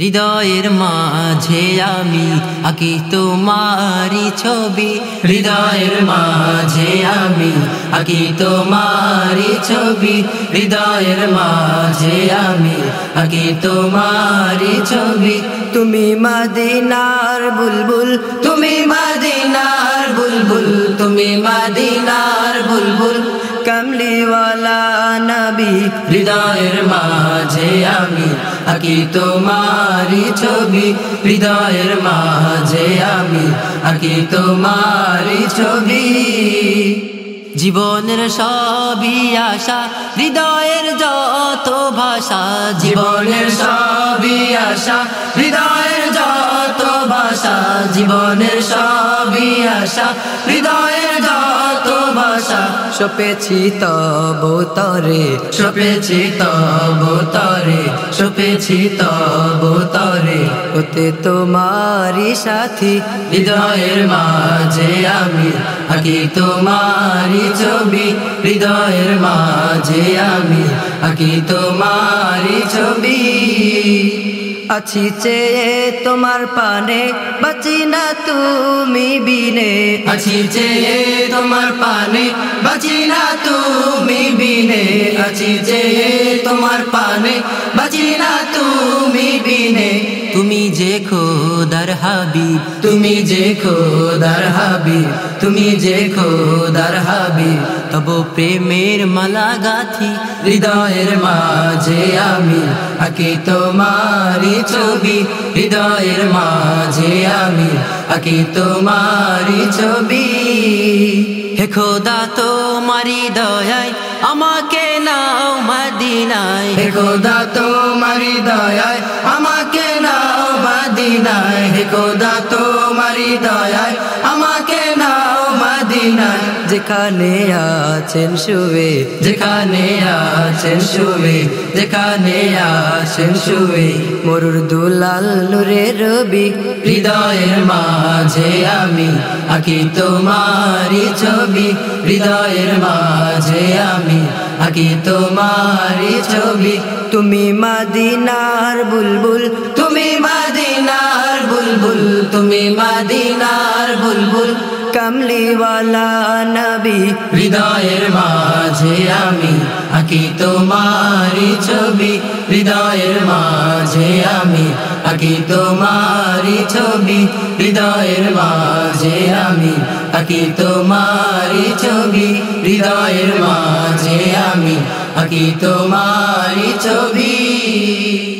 হৃদয়ের মাঝে আমি আকি তোমারি ছবি। হৃদয়ের মাঝে আমি আকি তোমারি ছবি। হৃদয়ের মাঝে আমি আকি তোমারি ছবি। তুমি মাদিনার বুলবুল, তুমি মাদিনার বুলবুল, তুমি মাদিনার বুলবুল। কমলিওয়ালা নবী, হৃদয়ের মাঝে আমি আকি তোমারি ছবি, হৃদয়ের মাঝে আমি আকি তোমারি ছবি। জীবনের সবই আশা, হৃদয়ের যত ভাষা, জীবনের সবই আশা, হৃদয়ের যত ভাষা, জীবনের সবই আশা, হৃদয়ের যত ভাষা। সপেছি তব তরে, সপেছি তব তরে, সপেছি তব তরে। হতে তোমারি সাথী, হৃদয়ের মাঝে আমি আকি তোমারি ছবি, হৃদয়ের মাঝে আমি আকি তোমারি ছবি। আছি চেয়ে তোমার পানে, বাঁচি না তুমি বিনে। আছি চেয়ে তোমার পানে, বাঁচি না তুমি বিনে। আছি চেয়ে তোমার পানে, বাঁচি না তুমি বিনে। তুমি যে খোদার হাবিব, তুমি যে খোদার হাবিব, তুমি যে খোদার হাবিব। তব প্রেমের মালা গাথি হৃদয়ের মাঝে আমি আকি তোমারি ছবি। হৃদয়ের মাঝে আমি আকি তোমারি ছবি। হে খোদা তোমারি দয়ায় আমাকে নাও মদিনায়। হে খোদা তোমারি দয়ায় আমাকে মদিনায়, হে খোদা তোমারি দয়ায়, আমাকে নাও যেখানে আছেন যেখানে আছেন যেখানে আছেন মরুর দুলাল নুরে রবি, হৃদয়ের মাঝে আমি আকি তোমারি ছবি, হৃদয়ের মাঝে আমি আকি তোমারি ছবি। তুমি মাদিনার বুলবুল, তুমি বুলবুল তুমি মাদিনার বুলবুল কমলিওয়ালা নবী। হৃদয়ের মাঝে আমি আকি তোমারি ছবি। হৃদয়ের মাঝে আমি আকি তোমারি ছবি। হৃদয়ের মাঝে আমি আকি তোমারি ছবি। হৃদয়ের মাঝে আমি আকি তোমারি ছবি।